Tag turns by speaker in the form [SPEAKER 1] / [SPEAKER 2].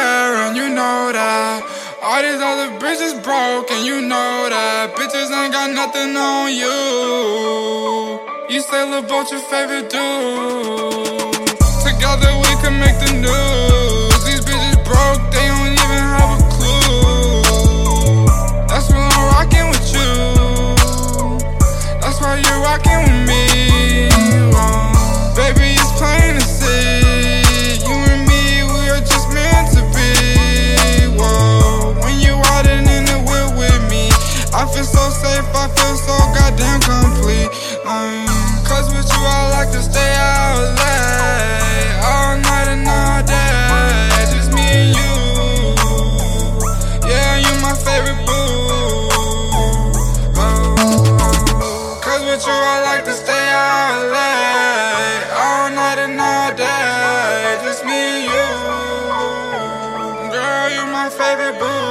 [SPEAKER 1] square and you know that. All these other bridges broke and you know that. Bitches ain't got nothing on you. You still about your favorite dude. safe, I feel so goddamn complete. Um, Cause with you, I like to stay out late. All night and all day. Just me and you. Yeah, you my favorite boo. Oh. Cause with you, I like to stay out late. All night and all day. Just me and you. Girl, you my favorite boo.